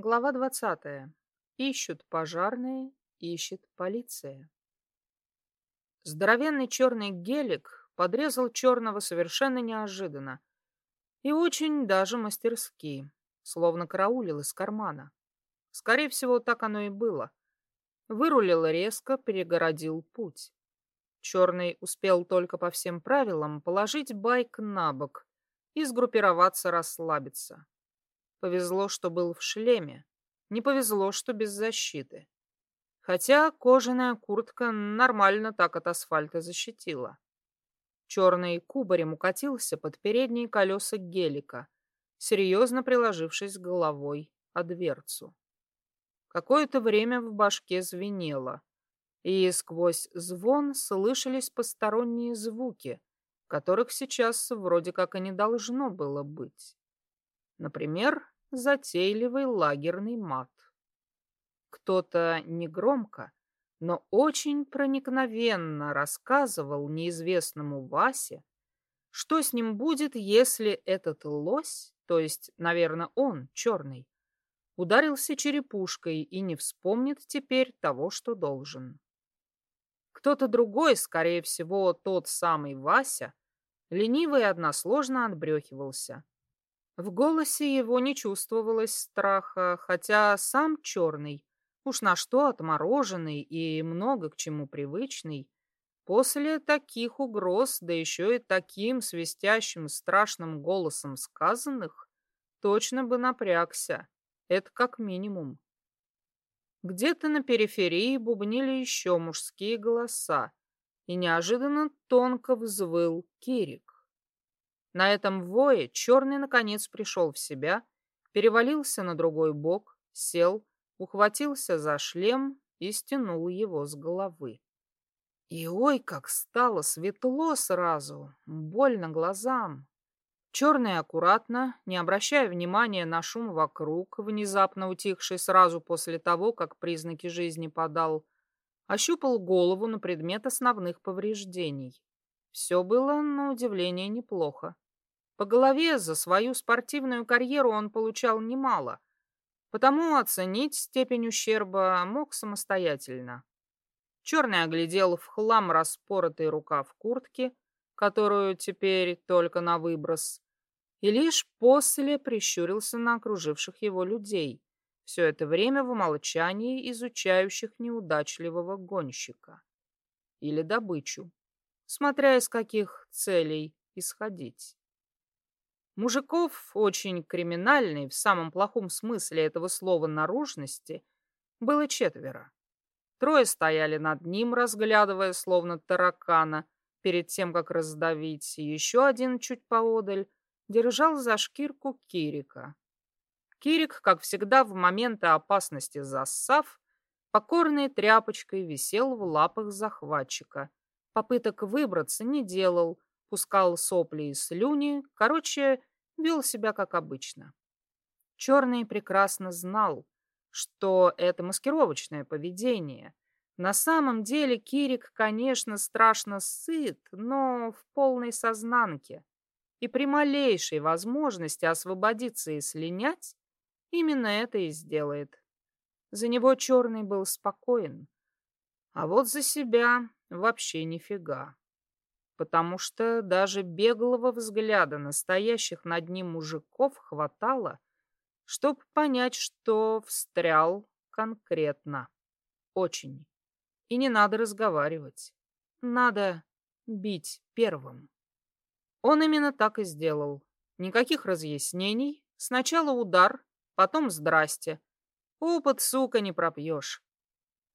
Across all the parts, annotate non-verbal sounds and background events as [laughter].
Глава двадцатая. Ищут пожарные, ищет полиция. Здоровенный черный гелик подрезал черного совершенно неожиданно и очень даже мастерски, словно караулил из кармана. Скорее всего, так оно и было. Вырулил резко, перегородил путь. Черный успел только по всем правилам положить байк на бок и сгруппироваться расслабиться. Повезло, что был в шлеме. Не повезло, что без защиты. Хотя кожаная куртка нормально так от асфальта защитила. Черный кубарем укатился под передние колеса гелика, серьезно приложившись головой о дверцу. Какое-то время в башке звенело, и сквозь звон слышались посторонние звуки, которых сейчас вроде как и не должно было быть. Например, затейливый лагерный мат. Кто-то негромко, но очень проникновенно рассказывал неизвестному Васе, что с ним будет, если этот лось, то есть, наверное, он, черный, ударился черепушкой и не вспомнит теперь того, что должен. Кто-то другой, скорее всего, тот самый Вася, лениво и односложно отбрехивался. В голосе его не чувствовалось страха, хотя сам черный, уж на что отмороженный и много к чему привычный, после таких угроз, да еще и таким свистящим страшным голосом сказанных, точно бы напрягся. Это как минимум. Где-то на периферии бубнили еще мужские голоса, и неожиданно тонко взвыл Кирик. На этом вое черный наконец пришел в себя, перевалился на другой бок, сел, ухватился за шлем и стянул его с головы. И ой, как стало светло сразу, больно глазам. Черный аккуратно, не обращая внимания на шум вокруг, внезапно утихший сразу после того, как признаки жизни подал, ощупал голову на предмет основных повреждений. Все было, на удивление, неплохо. По голове за свою спортивную карьеру он получал немало, потому оценить степень ущерба мог самостоятельно. Черный оглядел в хлам распоротый рукав куртки, которую теперь только на выброс, и лишь после прищурился на окруживших его людей, все это время в молчании изучающих неудачливого гонщика или добычу, смотря из каких целей исходить. Мужиков очень криминальной, в самом плохом смысле этого слова наружности, было четверо. Трое стояли над ним, разглядывая, словно таракана, перед тем, как раздавить, еще один чуть поодаль держал за шкирку Кирика. Кирик, как всегда, в моменты опасности зассав, покорной тряпочкой висел в лапах захватчика. Попыток выбраться не делал, пускал сопли и слюни, короче, вел себя как обычно. Черный прекрасно знал, что это маскировочное поведение, на самом деле Кирик, конечно, страшно сыт, но в полной сознанке. И при малейшей возможности освободиться и слинять, именно это и сделает. За него Черный был спокоен. А вот за себя вообще нифига. Потому что даже беглого взгляда настоящих над ним мужиков хватало, чтобы понять, что встрял конкретно. Очень. И не надо разговаривать. Надо бить первым. Он именно так и сделал. Никаких разъяснений. Сначала удар, потом здрасте. Опыт, сука, не пропьешь.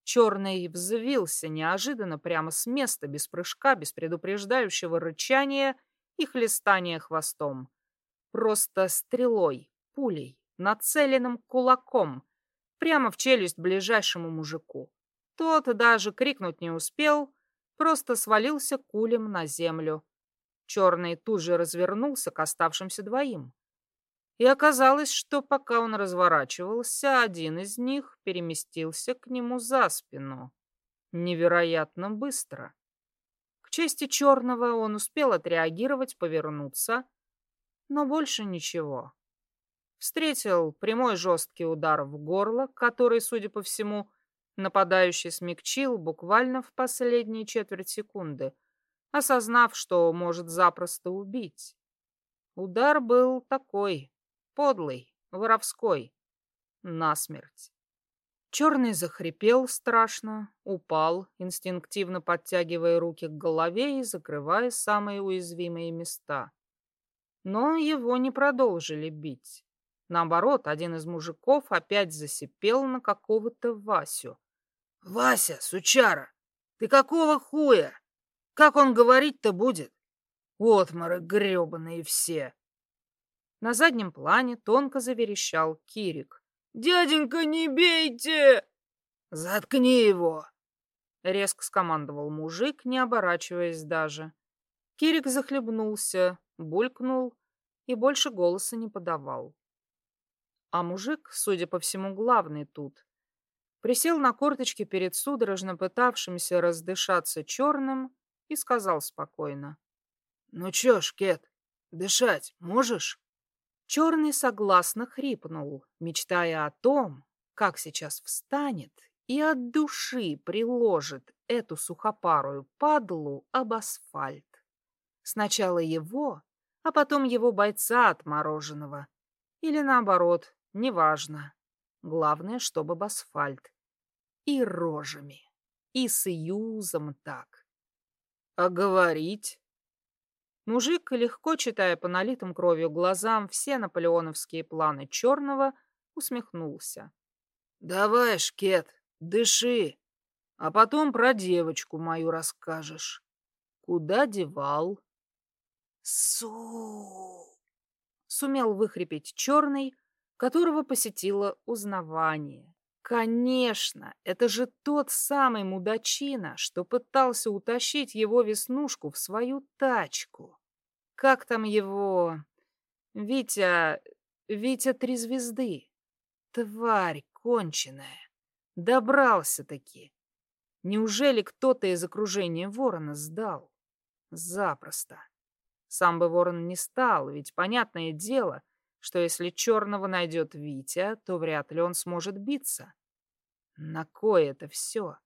Черный взвился неожиданно прямо с места, без прыжка, без предупреждающего рычания и хлестания хвостом. Просто стрелой, пулей, нацеленным кулаком, прямо в челюсть ближайшему мужику. Тот даже крикнуть не успел, просто свалился кулем на землю. Черный тут же развернулся к оставшимся двоим. И оказалось, что пока он разворачивался, один из них переместился к нему за спину. Невероятно быстро. К чести черного он успел отреагировать, повернуться, но больше ничего. Встретил прямой жесткий удар в горло, который, судя по всему, нападающий смягчил буквально в последние четверть секунды, осознав, что может запросто убить. Удар был такой, подлый, воровской, насмерть. Черный захрипел страшно, упал, инстинктивно подтягивая руки к голове и закрывая самые уязвимые места. Но его не продолжили бить. Наоборот, один из мужиков опять засипел на какого-то Васю. «Вася, сучара, ты какого хуя? Как он говорить-то будет? Отморы гребаные все!» На заднем плане тонко заверещал Кирик. «Дяденька, не бейте!» «Заткни его!» Резко скомандовал мужик, не оборачиваясь даже. Кирик захлебнулся, булькнул и больше голоса не подавал. А мужик, судя по всему, главный тут, присел на корточки перед судорожно пытавшимся раздышаться черным и сказал спокойно. «Ну чё ж, Кет, дышать можешь?» Черный согласно хрипнул, мечтая о том, как сейчас встанет и от души приложит эту сухопарую падлу об асфальт. Сначала его, а потом его бойца отмороженного. Или наоборот, неважно. Главное, чтобы об асфальт. И рожами. И с юзом так. А говорить? Мужик, легко читая по налитым кровью глазам все наполеоновские планы Черного, усмехнулся. «Давай, Шкет, дыши, а потом про девочку мою расскажешь. Куда девал?» «Су!» — сумел выхрипеть Черный, которого посетило узнавание. Конечно, это же тот самый мудачина, что пытался утащить его веснушку в свою тачку. Как там его... Витя... Витя Три Звезды. Тварь конченая. Добрался-таки. Неужели кто-то из окружения ворона сдал? Запросто. Сам бы ворон не стал, ведь понятное дело — что если черного найдет Витя, то вряд ли он сможет биться. На кое это все?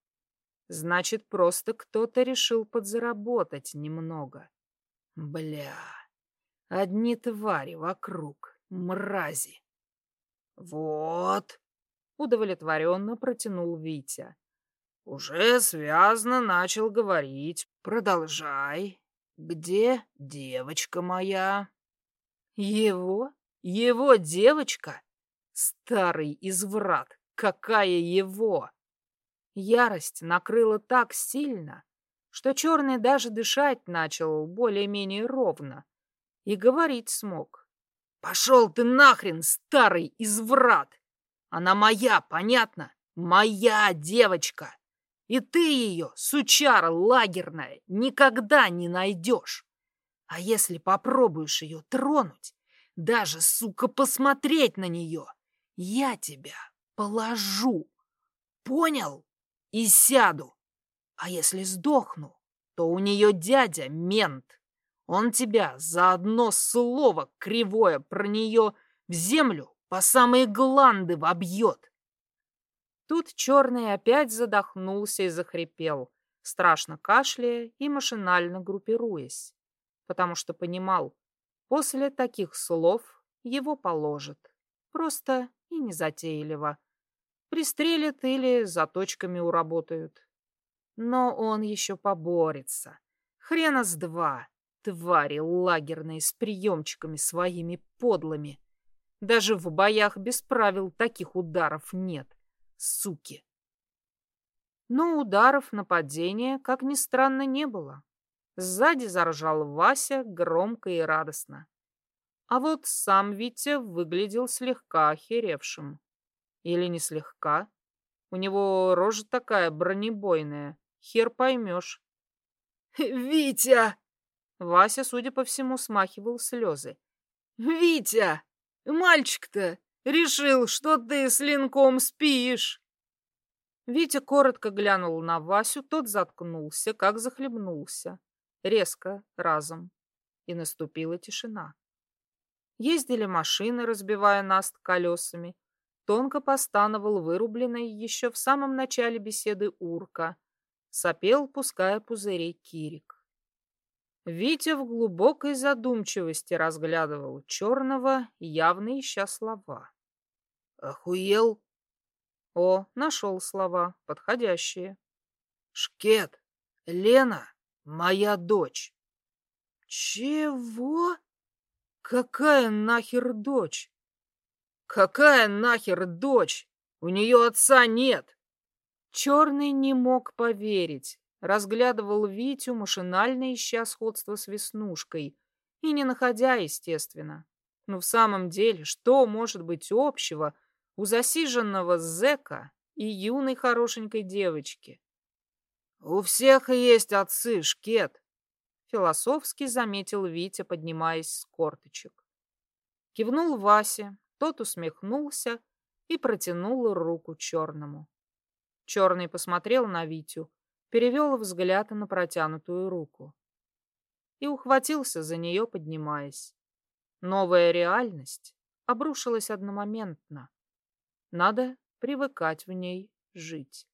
Значит, просто кто-то решил подзаработать немного. Бля, одни твари вокруг, мрази. Вот, удовлетворенно протянул Витя. Уже связно начал говорить. Продолжай. Где девочка моя? Его? Его девочка? Старый изврат. Какая его? Ярость накрыла так сильно, что черный даже дышать начал более-менее ровно и говорить смог. «Пошел ты нахрен, старый изврат! Она моя, понятно? Моя девочка! И ты ее, сучара лагерная, никогда не найдешь! А если попробуешь ее тронуть, даже, сука, посмотреть на нее. Я тебя положу. Понял? И сяду. А если сдохну, то у нее дядя мент. Он тебя за одно слово кривое про нее в землю по самые гланды вобьет. Тут черный опять задохнулся и захрипел, страшно кашляя и машинально группируясь, потому что понимал, После таких слов его положат. Просто и незатейливо. Пристрелят или заточками уработают. Но он еще поборется. Хрена с два. Твари лагерные с приемчиками своими подлыми. Даже в боях без правил таких ударов нет. Суки. Но ударов нападения, как ни странно, не было. Сзади заржал Вася громко и радостно. А вот сам Витя выглядел слегка охеревшим. Или не слегка. У него рожа такая бронебойная. Хер поймешь. [laughs] «Витя!» Вася, судя по всему, смахивал слезы. «Витя! Мальчик-то решил, что ты с линком спишь!» Витя коротко глянул на Васю, тот заткнулся, как захлебнулся резко, разом, и наступила тишина. Ездили машины, разбивая наст колесами. Тонко постановал вырубленный еще в самом начале беседы урка. Сопел, пуская пузырей Кирик. Витя в глубокой задумчивости разглядывал черного, явно ища слова. «Охуел?» О, нашел слова, подходящие. «Шкет, Лена, моя дочь». «Чего? Какая нахер дочь?» «Какая нахер дочь? У нее отца нет!» Черный не мог поверить разглядывал Витю, машинально ища сходство с Веснушкой, и не находя, естественно. Но в самом деле, что может быть общего у засиженного зэка и юной хорошенькой девочки? «У всех есть отцы, шкет!» Философски заметил Витя, поднимаясь с корточек. Кивнул Васе, тот усмехнулся и протянул руку черному. Черный посмотрел на Витю, перевел взгляд на протянутую руку и ухватился за нее, поднимаясь. Новая реальность обрушилась одномоментно. Надо привыкать в ней жить.